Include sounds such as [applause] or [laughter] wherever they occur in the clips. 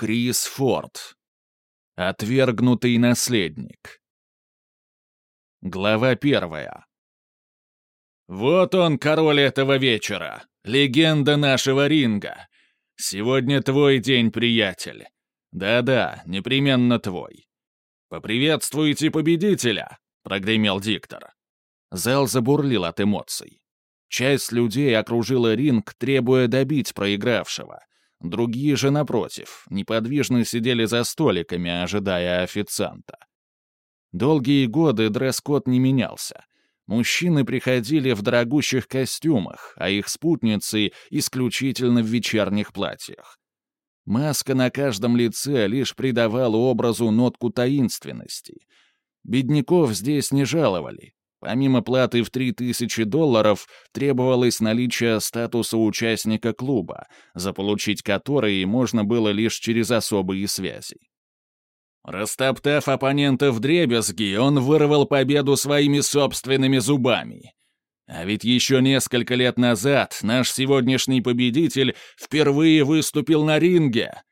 Крис Форд. Отвергнутый наследник. Глава первая. Вот он, король этого вечера, легенда нашего ринга. Сегодня твой день, приятель. Да-да, непременно твой. «Поприветствуйте победителя!» — прогремел диктор. Зал забурлил от эмоций. Часть людей окружила ринг, требуя добить проигравшего. Другие же, напротив, неподвижно сидели за столиками, ожидая официанта. Долгие годы дресс-код не менялся. Мужчины приходили в дорогущих костюмах, а их спутницы — исключительно в вечерних платьях. Маска на каждом лице лишь придавала образу нотку таинственности. Бедняков здесь не жаловали. Помимо платы в 3000 долларов требовалось наличие статуса участника клуба, заполучить который можно было лишь через особые связи. Растоптав оппонента в дребезги, он вырвал победу своими собственными зубами. А ведь еще несколько лет назад наш сегодняшний победитель впервые выступил на ринге,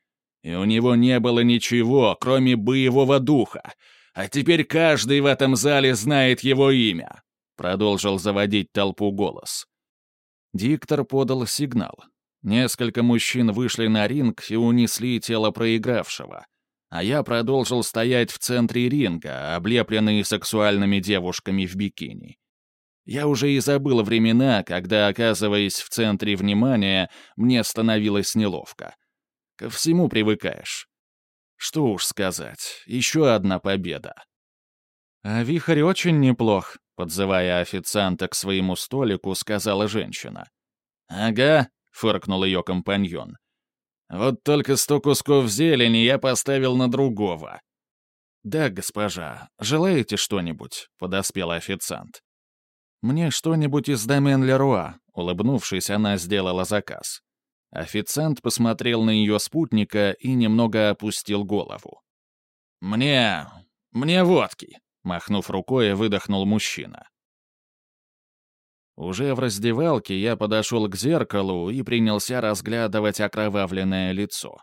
и у него не было ничего, кроме боевого духа. А теперь каждый в этом зале знает его имя», — продолжил заводить толпу голос. Диктор подал сигнал. Несколько мужчин вышли на ринг и унесли тело проигравшего. А я продолжил стоять в центре ринга, облепленный сексуальными девушками в бикини. Я уже и забыл времена, когда, оказываясь в центре внимания, мне становилось неловко. Ко всему привыкаешь. Что уж сказать, еще одна победа. «А вихрь очень неплох», — подзывая официанта к своему столику, сказала женщина. «Ага», — фыркнул ее компаньон. «Вот только сто кусков зелени я поставил на другого». «Да, госпожа, желаете что-нибудь?» — подоспел официант. «Мне что-нибудь из домен Леруа», — улыбнувшись, она сделала заказ. Официант посмотрел на ее спутника и немного опустил голову. «Мне... мне водки», — махнув рукой, выдохнул мужчина. Уже в раздевалке я подошел к зеркалу и принялся разглядывать окровавленное лицо.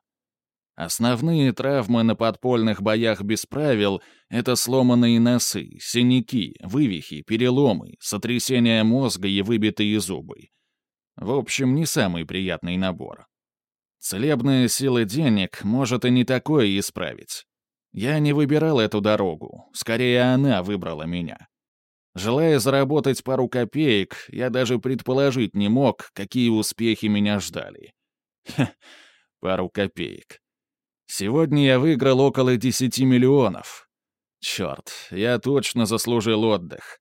Основные травмы на подпольных боях без правил — это сломанные носы, синяки, вывихи, переломы, сотрясение мозга и выбитые зубы. В общем, не самый приятный набор. Целебная сила денег может и не такое исправить. Я не выбирал эту дорогу, скорее она выбрала меня. Желая заработать пару копеек, я даже предположить не мог, какие успехи меня ждали. Ха, пару копеек. Сегодня я выиграл около 10 миллионов. Черт, я точно заслужил отдых.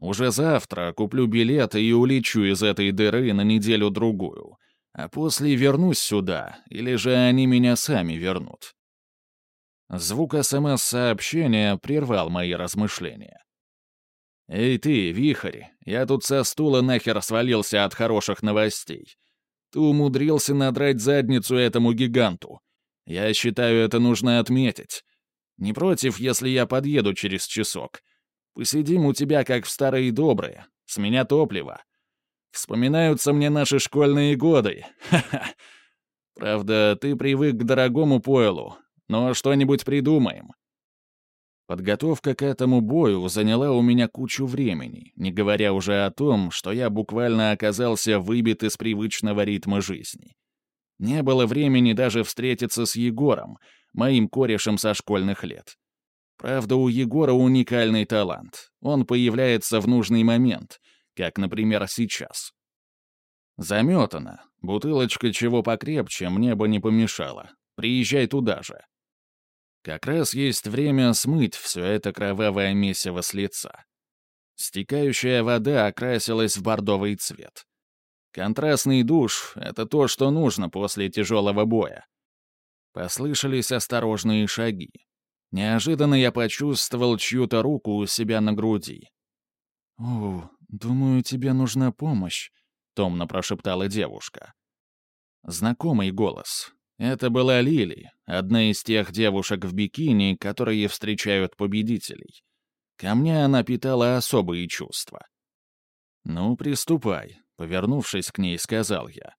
Уже завтра куплю билет и улечу из этой дыры на неделю-другую. А после вернусь сюда, или же они меня сами вернут. Звук СМС-сообщения прервал мои размышления. «Эй ты, вихрь, я тут со стула нахер свалился от хороших новостей. Ты умудрился надрать задницу этому гиганту. Я считаю, это нужно отметить. Не против, если я подъеду через часок. Посидим у тебя, как в старые добрые. С меня топливо. Вспоминаются мне наши школьные годы. Ха-ха. Правда, ты привык к дорогому пойлу, но что-нибудь придумаем. Подготовка к этому бою заняла у меня кучу времени, не говоря уже о том, что я буквально оказался выбит из привычного ритма жизни. Не было времени даже встретиться с Егором, моим корешем со школьных лет. Правда, у Егора уникальный талант. Он появляется в нужный момент, как, например, сейчас. Заметано. Бутылочка чего покрепче мне бы не помешала. Приезжай туда же. Как раз есть время смыть все это кровавое месиво с лица. Стекающая вода окрасилась в бордовый цвет. Контрастный душ — это то, что нужно после тяжелого боя. Послышались осторожные шаги. Неожиданно я почувствовал чью-то руку у себя на груди. «О, думаю, тебе нужна помощь», — томно прошептала девушка. Знакомый голос. Это была Лили, одна из тех девушек в бикини, которые встречают победителей. Ко мне она питала особые чувства. «Ну, приступай», — повернувшись к ней, сказал я.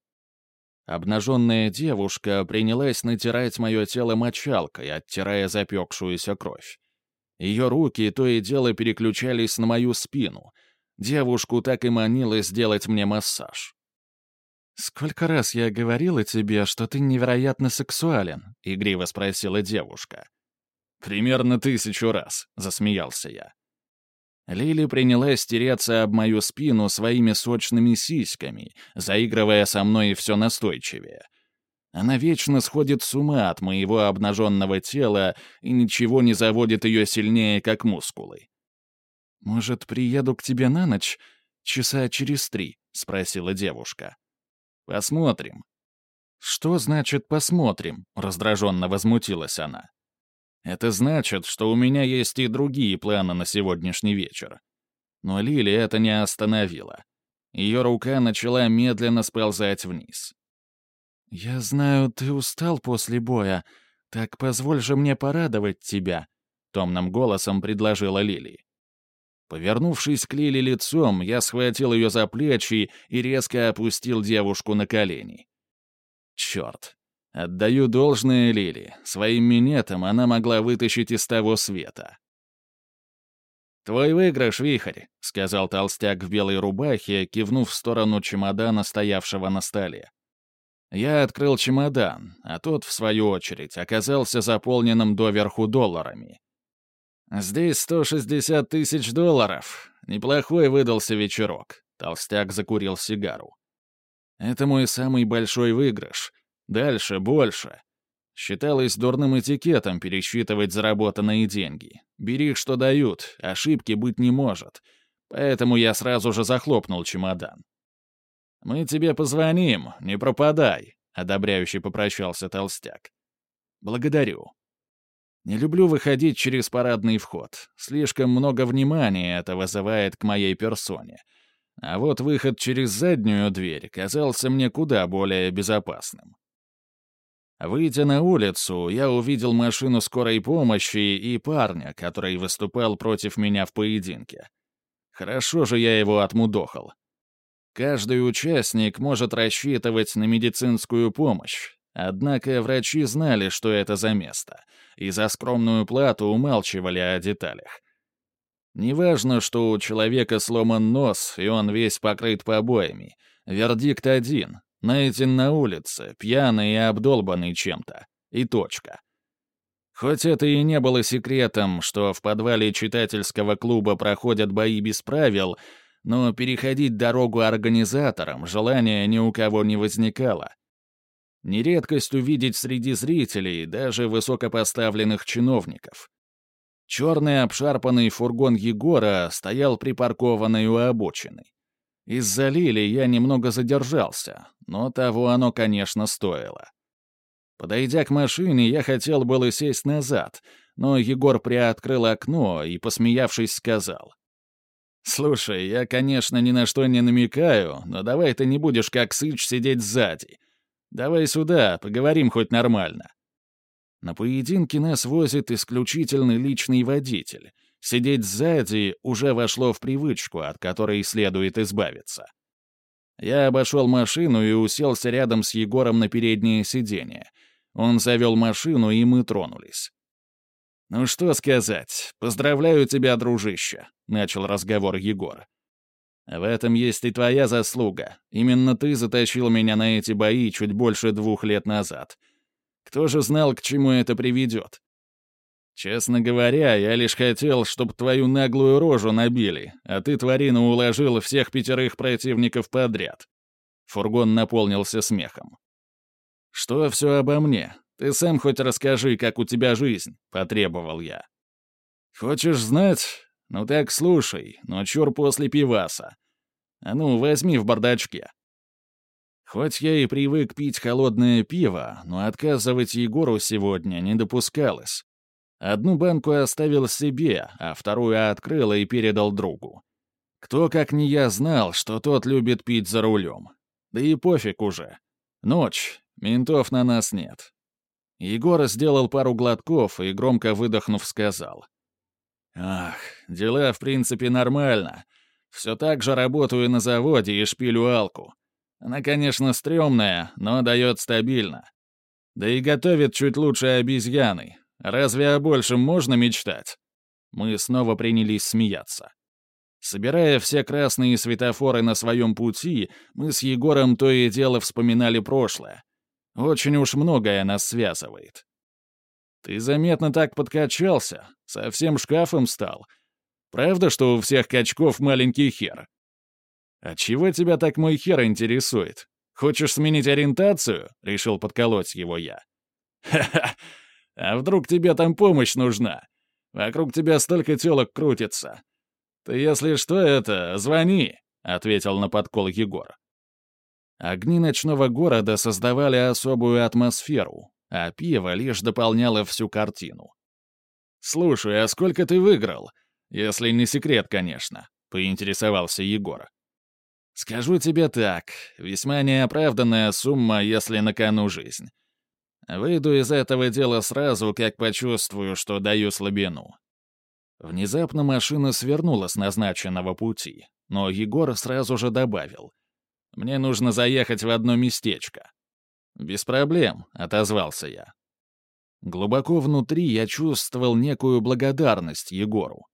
Обнаженная девушка принялась натирать мое тело мочалкой, оттирая запекшуюся кровь. Ее руки то и дело переключались на мою спину. Девушку так и манило сделать мне массаж. «Сколько раз я говорила тебе, что ты невероятно сексуален?» — игриво спросила девушка. «Примерно тысячу раз», — засмеялся я. Лили принялась тереться об мою спину своими сочными сиськами, заигрывая со мной все настойчивее. Она вечно сходит с ума от моего обнаженного тела и ничего не заводит ее сильнее, как мускулы. «Может, приеду к тебе на ночь? Часа через три?» — спросила девушка. «Посмотрим». «Что значит «посмотрим»?» — раздраженно возмутилась она. «Это значит, что у меня есть и другие планы на сегодняшний вечер». Но Лили это не остановила. Ее рука начала медленно сползать вниз. «Я знаю, ты устал после боя. Так позволь же мне порадовать тебя», — томным голосом предложила Лили. Повернувшись к Лили лицом, я схватил ее за плечи и резко опустил девушку на колени. Черт. Отдаю должное Лили. Своим минетом она могла вытащить из того света. «Твой выигрыш, Вихрь», — сказал толстяк в белой рубахе, кивнув в сторону чемодана, стоявшего на столе. Я открыл чемодан, а тот, в свою очередь, оказался заполненным доверху долларами. «Здесь 160 тысяч долларов. Неплохой выдался вечерок». Толстяк закурил сигару. «Это мой самый большой выигрыш. Дальше больше. Считалось дурным этикетом пересчитывать заработанные деньги. Бери, что дают, ошибки быть не может. Поэтому я сразу же захлопнул чемодан. «Мы тебе позвоним, не пропадай», — одобряюще попрощался толстяк. «Благодарю». Не люблю выходить через парадный вход. Слишком много внимания это вызывает к моей персоне. А вот выход через заднюю дверь казался мне куда более безопасным. Выйдя на улицу, я увидел машину скорой помощи и парня, который выступал против меня в поединке. Хорошо же я его отмудохал. Каждый участник может рассчитывать на медицинскую помощь, однако врачи знали, что это за место, и за скромную плату умалчивали о деталях. Неважно, что у человека сломан нос, и он весь покрыт побоями. Вердикт один — найден на улице, пьяный и обдолбанный чем-то. И точка. Хоть это и не было секретом, что в подвале читательского клуба проходят бои без правил — но переходить дорогу организаторам желания ни у кого не возникало. Нередкость увидеть среди зрителей даже высокопоставленных чиновников. Черный обшарпанный фургон Егора стоял припаркованный у обочины. Из-за Лили я немного задержался, но того оно, конечно, стоило. Подойдя к машине, я хотел было сесть назад, но Егор приоткрыл окно и, посмеявшись, сказал — «Слушай, я, конечно, ни на что не намекаю, но давай ты не будешь как сыч сидеть сзади. Давай сюда, поговорим хоть нормально». На поединке нас возит исключительно личный водитель. Сидеть сзади уже вошло в привычку, от которой следует избавиться. Я обошел машину и уселся рядом с Егором на переднее сиденье. Он завел машину, и мы тронулись. «Ну что сказать, поздравляю тебя, дружище», — начал разговор Егор. «В этом есть и твоя заслуга. Именно ты затащил меня на эти бои чуть больше двух лет назад. Кто же знал, к чему это приведет? Честно говоря, я лишь хотел, чтобы твою наглую рожу набили, а ты, тварина, уложил всех пятерых противников подряд». Фургон наполнился смехом. «Что все обо мне? Ты сам хоть расскажи, как у тебя жизнь», — потребовал я. «Хочешь знать? Ну так слушай, но чур после пиваса. А ну, возьми в бардачке». Хоть я и привык пить холодное пиво, но отказывать Егору сегодня не допускалось. Одну банку оставил себе, а вторую открыл и передал другу. Кто, как не я, знал, что тот любит пить за рулем. Да и пофиг уже. Ночь, ментов на нас нет. Егор сделал пару глотков и, громко выдохнув, сказал. «Ах, дела, в принципе, нормально. Все так же работаю на заводе и шпилю алку. Она, конечно, стрёмная, но дает стабильно. Да и готовит чуть лучше обезьяны. Разве о большем можно мечтать? Мы снова принялись смеяться. Собирая все красные светофоры на своем пути, мы с Егором то и дело вспоминали прошлое. Очень уж многое нас связывает. Ты заметно так подкачался, совсем шкафом стал. Правда, что у всех качков маленький хер? А чего тебя так мой хер интересует? Хочешь сменить ориентацию? Решил подколоть его я. Ха-ха! А вдруг тебе там помощь нужна? Вокруг тебя столько телок крутится. «Ты, если что, это, звони», — ответил на подкол Егор. Огни ночного города создавали особую атмосферу, а пиво лишь дополняло всю картину. «Слушай, а сколько ты выиграл? Если не секрет, конечно», — поинтересовался Егор. «Скажу тебе так, весьма неоправданная сумма, если на кону жизнь. Выйду из этого дела сразу, как почувствую, что даю слабину. Внезапно машина свернула с назначенного пути, но Егор сразу же добавил. «Мне нужно заехать в одно местечко». «Без проблем», — отозвался я. Глубоко внутри я чувствовал некую благодарность Егору.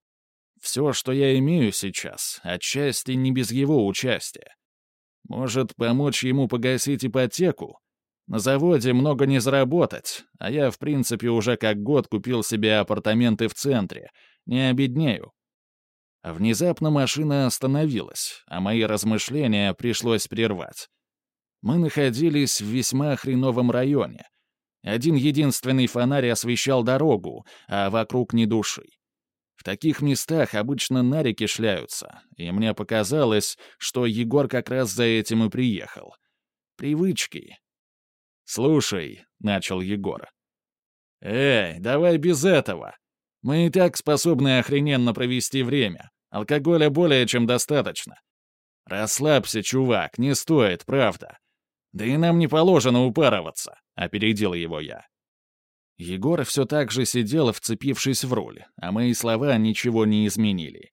Все, что я имею сейчас, отчасти не без его участия. Может, помочь ему погасить ипотеку? На заводе много не заработать, а я, в принципе, уже как год купил себе апартаменты в центре — не обеднею. Внезапно машина остановилась, а мои размышления пришлось прервать. Мы находились в весьма хреновом районе. Один единственный фонарь освещал дорогу, а вокруг ни души. В таких местах обычно нарики шляются, и мне показалось, что Егор как раз за этим и приехал. Привычки. «Слушай», — начал Егор. «Эй, давай без этого!» Мы и так способны охрененно провести время. Алкоголя более чем достаточно. Расслабься, чувак, не стоит, правда. Да и нам не положено упарываться, опередил его я. Егор все так же сидел, вцепившись в руль, а мои слова ничего не изменили.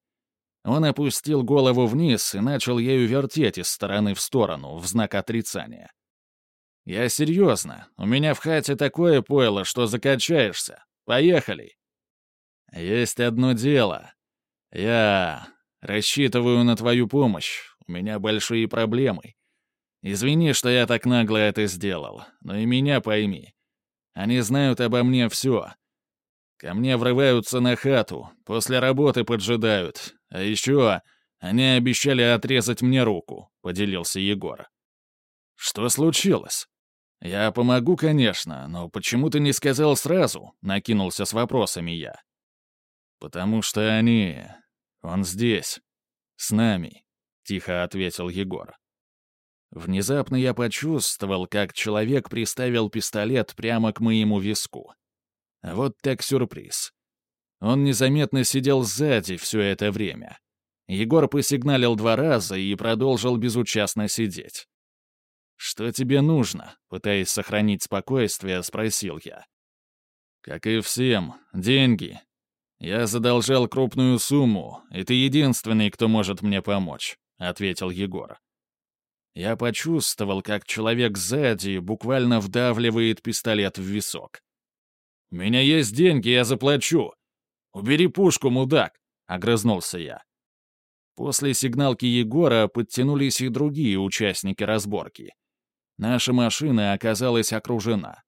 Он опустил голову вниз и начал ею вертеть из стороны в сторону, в знак отрицания. «Я серьезно. У меня в хате такое пойло, что закачаешься. Поехали!» «Есть одно дело. Я рассчитываю на твою помощь. У меня большие проблемы. Извини, что я так нагло это сделал, но и меня пойми. Они знают обо мне все. Ко мне врываются на хату, после работы поджидают. А еще они обещали отрезать мне руку», — поделился Егор. «Что случилось?» «Я помогу, конечно, но почему ты не сказал сразу?» — накинулся с вопросами я. «Потому что они... Он здесь. С нами», — тихо ответил Егор. Внезапно я почувствовал, как человек приставил пистолет прямо к моему виску. Вот так сюрприз. Он незаметно сидел сзади все это время. Егор посигналил два раза и продолжил безучастно сидеть. «Что тебе нужно?» — пытаясь сохранить спокойствие, спросил я. «Как и всем, деньги», «Я задолжал крупную сумму, и ты единственный, кто может мне помочь», — ответил Егор. Я почувствовал, как человек сзади буквально вдавливает пистолет в висок. «У меня есть деньги, я заплачу. Убери пушку, мудак!» — огрызнулся я. После сигналки Егора подтянулись и другие участники разборки. Наша машина оказалась окружена.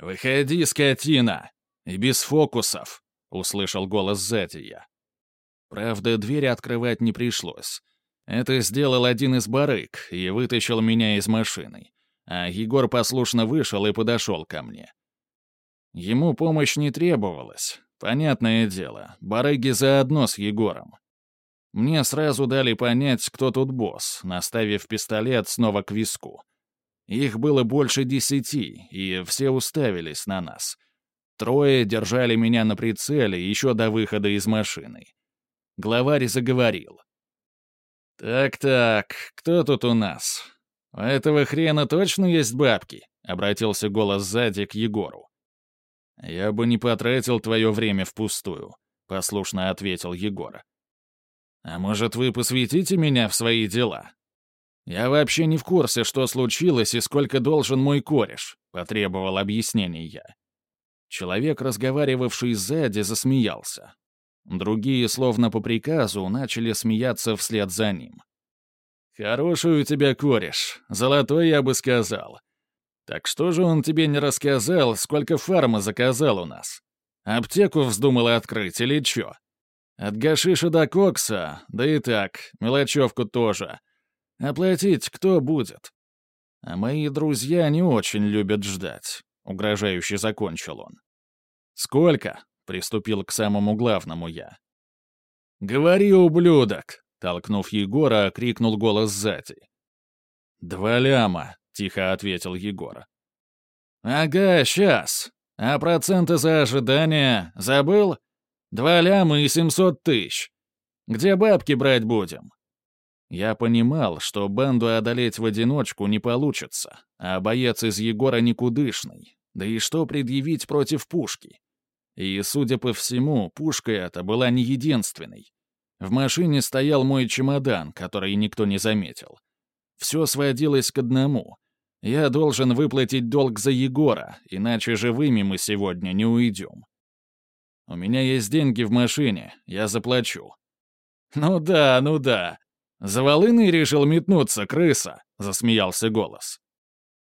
«Выходи, скотина! И без фокусов!» услышал голос сзади. Правда, двери открывать не пришлось. Это сделал один из барыг и вытащил меня из машины, а Егор послушно вышел и подошел ко мне. Ему помощь не требовалась. Понятное дело, барыги заодно с Егором. Мне сразу дали понять, кто тут босс, наставив пистолет снова к виску. Их было больше десяти, и все уставились на нас — Трое держали меня на прицеле еще до выхода из машины. Главарь заговорил. «Так-так, кто тут у нас? У этого хрена точно есть бабки?» — обратился голос сзади к Егору. «Я бы не потратил твое время впустую», — послушно ответил Егор. «А может, вы посвятите меня в свои дела?» «Я вообще не в курсе, что случилось и сколько должен мой кореш», — потребовал объяснений я. Человек, разговаривавший сзади, засмеялся. Другие, словно по приказу, начали смеяться вслед за ним. «Хороший у тебя кореш, золотой, я бы сказал. Так что же он тебе не рассказал, сколько фарма заказал у нас? Аптеку вздумал открыть или чё? От гашиша до кокса, да и так, мелочевку тоже. Оплатить кто будет? А мои друзья не очень любят ждать», — угрожающе закончил он. «Сколько?» — приступил к самому главному я. «Говори, ублюдок!» — толкнув Егора, крикнул голос сзади. «Два ляма», — тихо ответил Егор. «Ага, сейчас. А проценты за ожидание забыл? Два ляма и семьсот тысяч. Где бабки брать будем?» Я понимал, что банду одолеть в одиночку не получится, а боец из Егора никудышный. Да и что предъявить против пушки? И, судя по всему, пушка эта была не единственной. В машине стоял мой чемодан, который никто не заметил. Все сводилось к одному. Я должен выплатить долг за Егора, иначе живыми мы сегодня не уйдем. У меня есть деньги в машине, я заплачу. Ну да, ну да. За волыной решил метнуться, крыса, засмеялся голос.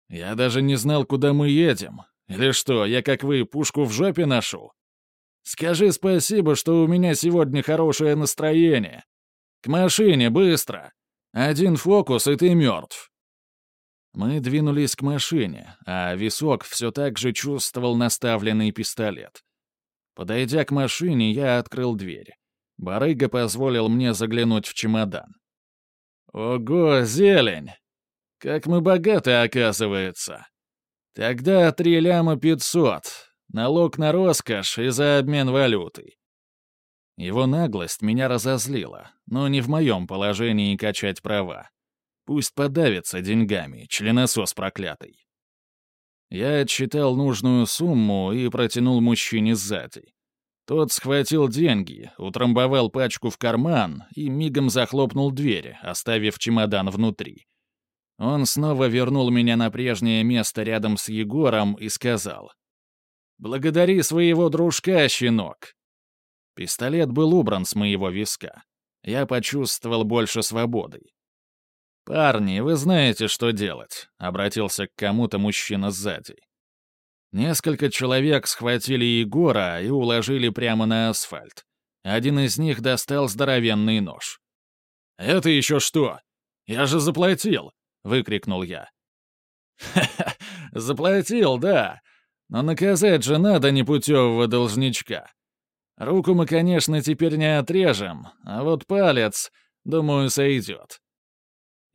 Я даже не знал, куда мы едем, или что, я, как вы, пушку в жопе ношу? Скажи спасибо, что у меня сегодня хорошее настроение. К машине, быстро. Один фокус, и ты мертв. Мы двинулись к машине, а висок все так же чувствовал наставленный пистолет. Подойдя к машине, я открыл дверь. Барыга позволил мне заглянуть в чемодан. «Ого, зелень! Как мы богаты, оказывается!» Тогда три ляма пятьсот. Налог на роскошь и за обмен валютой. Его наглость меня разозлила, но не в моем положении качать права. Пусть подавится деньгами, членосос проклятый. Я отсчитал нужную сумму и протянул мужчине сзади. Тот схватил деньги, утрамбовал пачку в карман и мигом захлопнул дверь, оставив чемодан внутри. Он снова вернул меня на прежнее место рядом с Егором и сказал. «Благодари своего дружка, щенок!» Пистолет был убран с моего виска. Я почувствовал больше свободы. «Парни, вы знаете, что делать», — обратился к кому-то мужчина сзади. Несколько человек схватили Егора и уложили прямо на асфальт. Один из них достал здоровенный нож. «Это еще что? Я же заплатил!» выкрикнул я. «Ха-ха, заплатил, да. Но наказать же надо непутевого должничка. Руку мы, конечно, теперь не отрежем, а вот палец, думаю, сойдет».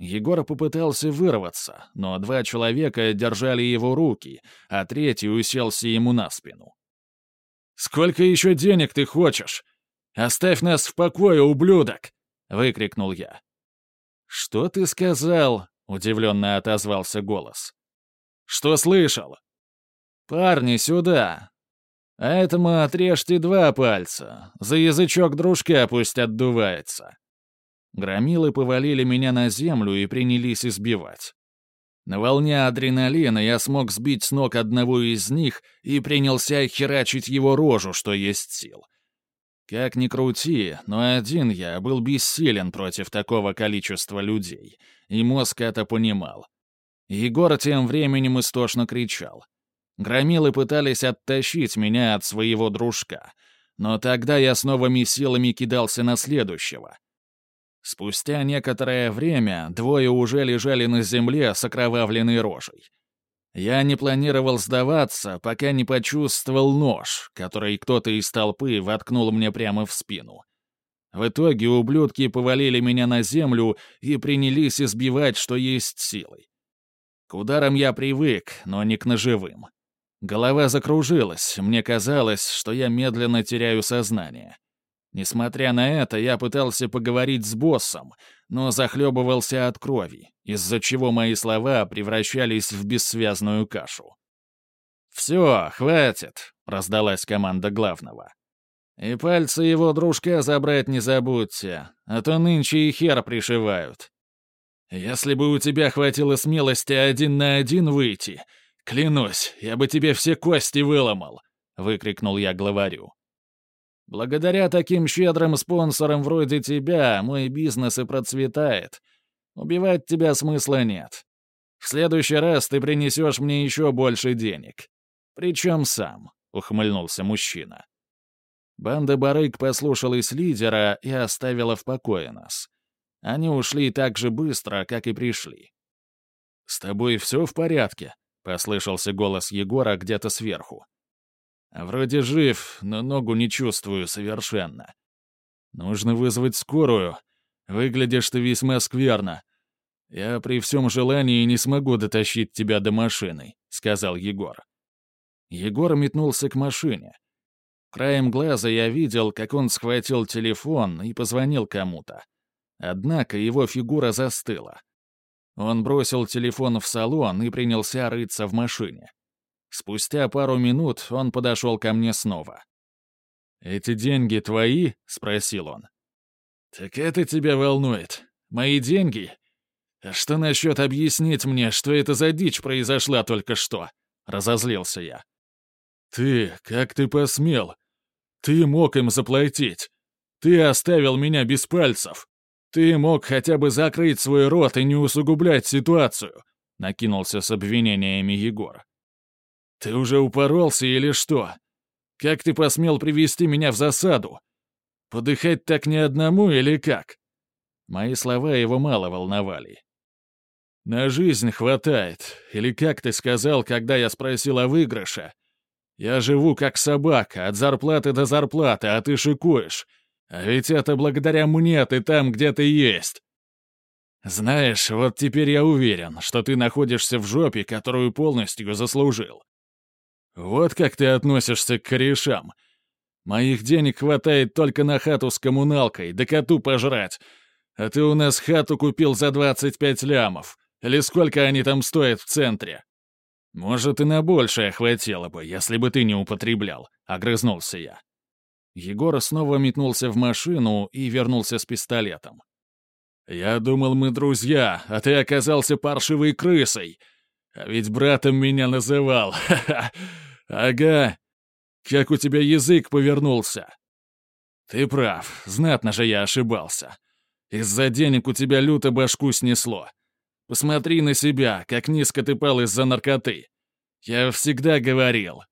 Егор попытался вырваться, но два человека держали его руки, а третий уселся ему на спину. «Сколько еще денег ты хочешь? Оставь нас в покое, ублюдок!» — выкрикнул я. «Что ты сказал?» Удивленно отозвался голос. «Что слышал?» «Парни, сюда!» «А этому отрежьте два пальца. За язычок дружка пусть отдувается». Громилы повалили меня на землю и принялись избивать. На волне адреналина я смог сбить с ног одного из них и принялся херачить его рожу, что есть сил. Как ни крути, но один я был бессилен против такого количества людей, и мозг это понимал. Егор тем временем истошно кричал. Громилы пытались оттащить меня от своего дружка, но тогда я с новыми силами кидался на следующего. Спустя некоторое время двое уже лежали на земле с окровавленной рожей. Я не планировал сдаваться, пока не почувствовал нож, который кто-то из толпы воткнул мне прямо в спину. В итоге ублюдки повалили меня на землю и принялись избивать, что есть силой. К ударам я привык, но не к ножевым. Голова закружилась, мне казалось, что я медленно теряю сознание. Несмотря на это, я пытался поговорить с боссом, но захлебывался от крови, из-за чего мои слова превращались в бессвязную кашу. «Все, хватит», — раздалась команда главного. «И пальцы его дружка забрать не забудьте, а то нынче и хер пришивают». Если бы у тебя хватило смелости один на один выйти, клянусь, я бы тебе все кости выломал», — выкрикнул я главарю. «Благодаря таким щедрым спонсорам вроде тебя мой бизнес и процветает. Убивать тебя смысла нет. В следующий раз ты принесешь мне еще больше денег. Причем сам», — ухмыльнулся мужчина. Банда барык послушалась лидера и оставила в покое нас. Они ушли так же быстро, как и пришли. «С тобой все в порядке?» — послышался голос Егора где-то сверху. «Вроде жив, но ногу не чувствую совершенно. Нужно вызвать скорую. Выглядишь ты весьма скверно. Я при всем желании не смогу дотащить тебя до машины», — сказал Егор. Егор метнулся к машине. Краем глаза я видел, как он схватил телефон и позвонил кому-то. Однако его фигура застыла. Он бросил телефон в салон и принялся рыться в машине. Спустя пару минут он подошел ко мне снова. «Эти деньги твои?» — спросил он. «Так это тебя волнует? Мои деньги? А что насчет объяснить мне, что это за дичь произошла только что?» — разозлился я. «Ты, как ты посмел? Ты мог им заплатить. Ты оставил меня без пальцев. «Ты мог хотя бы закрыть свой рот и не усугублять ситуацию», — накинулся с обвинениями Егор. «Ты уже упоролся или что? Как ты посмел привести меня в засаду? Подыхать так ни одному или как?» Мои слова его мало волновали. «На жизнь хватает, или как ты сказал, когда я спросил о выигрыше? Я живу как собака, от зарплаты до зарплаты, а ты шикуешь. А ведь это благодаря мне ты там где-то есть. Знаешь, вот теперь я уверен, что ты находишься в жопе, которую полностью заслужил. Вот как ты относишься к корешам. Моих денег хватает только на хату с коммуналкой, да коту пожрать. А ты у нас хату купил за 25 лямов. Или сколько они там стоят в центре? Может, и на большее хватило бы, если бы ты не употреблял, — огрызнулся я. Егор снова метнулся в машину и вернулся с пистолетом. «Я думал, мы друзья, а ты оказался паршивой крысой. А ведь братом меня называл. [laughs] Ага! Как у тебя язык повернулся!» «Ты прав, знатно же я ошибался. Из-за денег у тебя люто башку снесло. Посмотри на себя, как низко ты пал из-за наркоты. Я всегда говорил.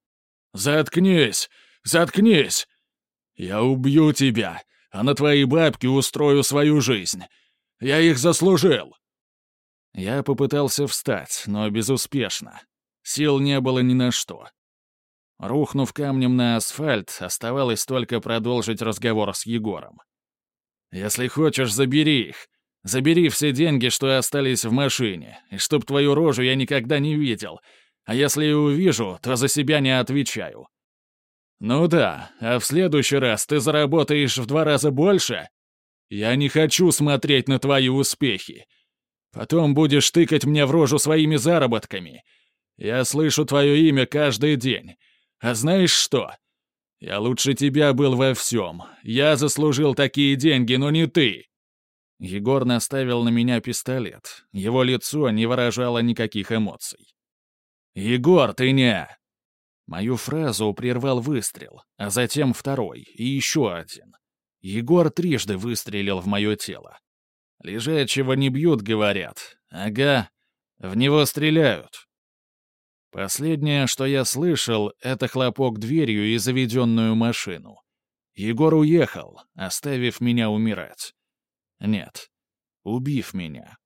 Заткнись! Заткнись! «Я убью тебя, а на твои бабки устрою свою жизнь. Я их заслужил!» Я попытался встать, но безуспешно. Сил не было ни на что. Рухнув камнем на асфальт, оставалось только продолжить разговор с Егором. «Если хочешь, забери их. Забери все деньги, что остались в машине, и чтоб твою рожу я никогда не видел. А если и увижу, то за себя не отвечаю. «Ну да, а в следующий раз ты заработаешь в два раза больше? Я не хочу смотреть на твои успехи. Потом будешь тыкать мне в рожу своими заработками. Я слышу твое имя каждый день. А знаешь что? Я лучше тебя был во всем. Я заслужил такие деньги, но не ты». Егор наставил на меня пистолет. Его лицо не выражало никаких эмоций. «Егор, ты не...» Мою фразу прервал выстрел, а затем второй и еще один. Егор трижды выстрелил в мое тело. «Лежачего не бьют, говорят. Ага, в него стреляют». Последнее, что я слышал, это хлопок дверью и заведенную машину. Егор уехал, оставив меня умирать. Нет, убив меня.